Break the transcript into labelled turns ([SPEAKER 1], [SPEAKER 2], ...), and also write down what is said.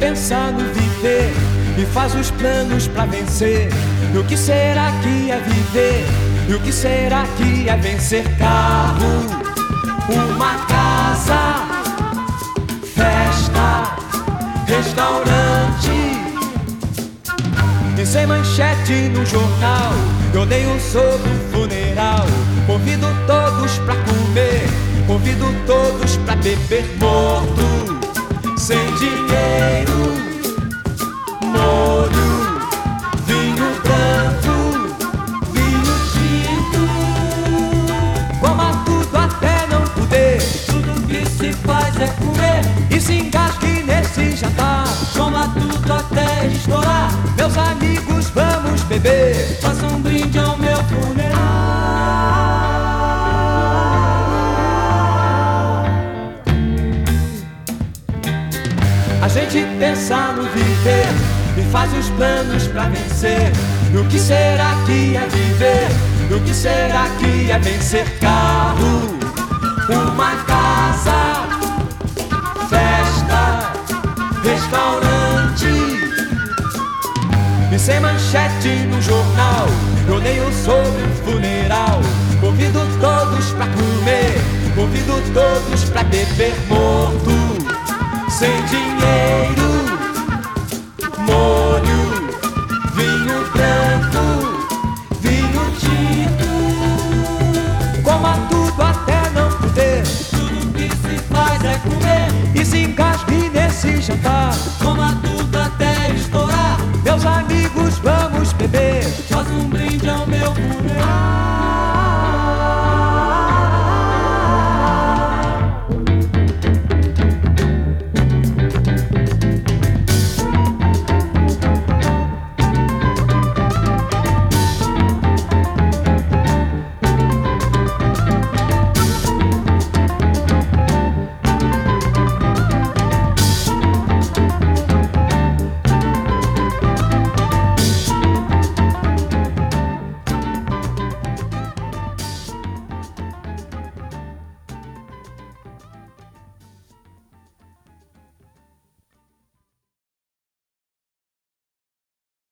[SPEAKER 1] pensa no viver e faz os planos pra vencer. E o que será que é viver? E o que será que é vencer? Carro, uma casa, festa, restaurante. E sem manchete no jornal, eu um sobre um funeral. Convido todos pra comer, convido todos pra beber morto, sem dinheiro, molho, vinho branco, vinho tinto. Coma tudo até não poder,
[SPEAKER 2] Tudo que se faz é comer.
[SPEAKER 1] e se engasgue nesse jantar.
[SPEAKER 2] Toma tudo até estourar.
[SPEAKER 1] Meus amigos, vamos beber.
[SPEAKER 2] Faça um brinde ao
[SPEAKER 1] A gente pensa no viver e faz os planos pra vencer. E o que será que é viver? E o que será que é vencer? Carro, uma casa, festa, restaurante. E sem manchete no jornal, eu nem sobre um funeral. Convido todos pra comer, convido todos pra beber morto, sem dinheiro,